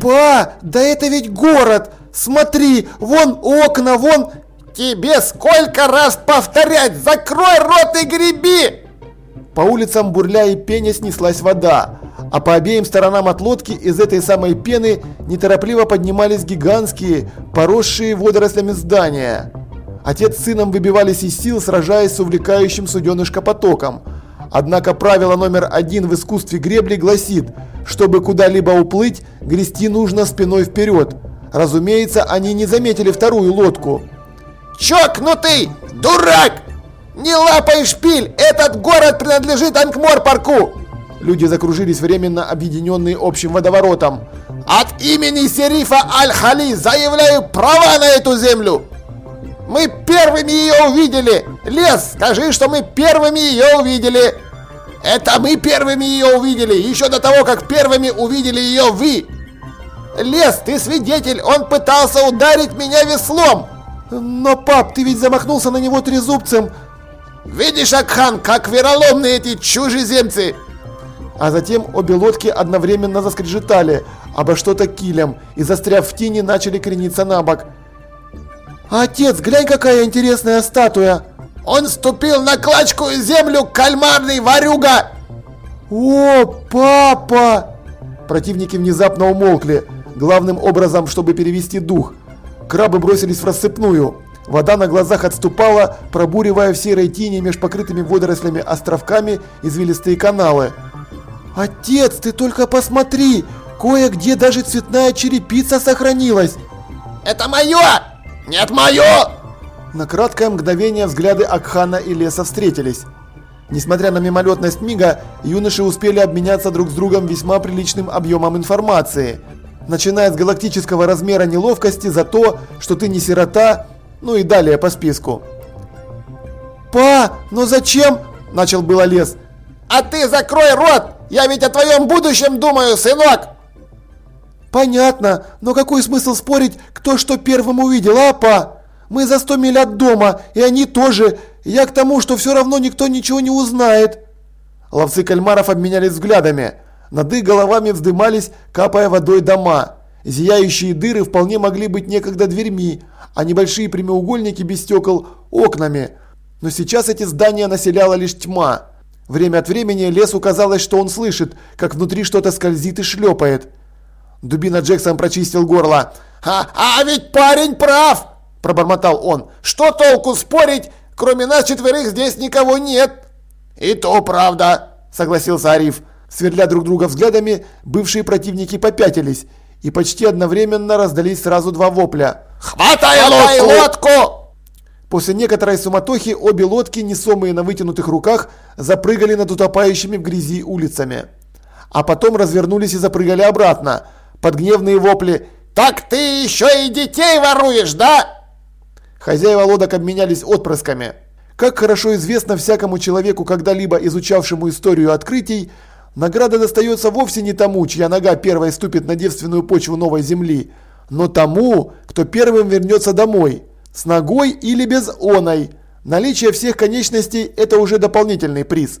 Па, да это ведь город! Смотри, вон окна, вон... Тебе сколько раз повторять? Закрой рот и греби! По улицам бурля и пеня снеслась вода, а по обеим сторонам от лодки из этой самой пены неторопливо поднимались гигантские, поросшие водорослями здания. Отец с сыном выбивались из сил, сражаясь с увлекающим суденышко потоком. Однако правило номер один в искусстве гребли гласит, чтобы куда-либо уплыть, грести нужно спиной вперед. Разумеется, они не заметили вторую лодку. «Чокнутый! Дурак! Не лапай шпиль! Этот город принадлежит Анкмор-парку!» Люди закружились временно объединенные общим водоворотом. «От имени Серифа Аль-Хали заявляю права на эту землю! Мы первыми ее увидели! Лес, скажи, что мы первыми ее увидели!» «Это мы первыми ее увидели, еще до того, как первыми увидели ее вы!» «Лес, ты свидетель, он пытался ударить меня веслом!» «Но, пап, ты ведь замахнулся на него трезубцем!» «Видишь, Акхан, как вероломны эти чужеземцы!» А затем обе лодки одновременно заскрежетали обо что-то килем и, застряв в тени, начали крениться на бок. «Отец, глянь, какая интересная статуя!» «Он ступил на клочку землю, кальмарный ворюга!» «О, папа!» Противники внезапно умолкли, главным образом, чтобы перевести дух. Крабы бросились в рассыпную. Вода на глазах отступала, пробуривая в серой тени меж покрытыми водорослями островками извилистые каналы. «Отец, ты только посмотри! Кое-где даже цветная черепица сохранилась!» «Это мое! Нет, мое!» На краткое мгновение взгляды Акхана и Леса встретились. Несмотря на мимолетность мига, юноши успели обменяться друг с другом весьма приличным объемом информации. Начиная с галактического размера неловкости за то, что ты не сирота, ну и далее по списку. «Па, но зачем?» – начал было Лес. «А ты закрой рот! Я ведь о твоем будущем думаю, сынок!» «Понятно, но какой смысл спорить, кто что первым увидел, а, па? Мы за сто миль от дома, и они тоже. Я к тому, что все равно никто ничего не узнает». Ловцы кальмаров обменялись взглядами. Над их головами вздымались, капая водой дома. Зияющие дыры вполне могли быть некогда дверьми, а небольшие прямоугольники без стекол – окнами. Но сейчас эти здания населяла лишь тьма. Время от времени лесу казалось, что он слышит, как внутри что-то скользит и шлепает. Дубина Джексон прочистил горло. «А, а ведь парень прав!» – пробормотал он. «Что толку спорить? Кроме нас четверых здесь никого нет!» «И то правда!» – согласился Ариф. Сверля друг друга взглядами, бывшие противники попятились, и почти одновременно раздались сразу два вопля. «Хватай, Хватай лодку!», лодку! После некоторой суматохи обе лодки, несомые на вытянутых руках, запрыгали над утопающими в грязи улицами. А потом развернулись и запрыгали обратно, под гневные вопли «Так ты еще и детей воруешь, да?» Хозяева лодок обменялись отпрысками. Как хорошо известно всякому человеку, когда-либо изучавшему историю открытий, награда достается вовсе не тому, чья нога первой ступит на девственную почву новой земли, но тому, кто первым вернется домой, с ногой или без оной. Наличие всех конечностей – это уже дополнительный приз.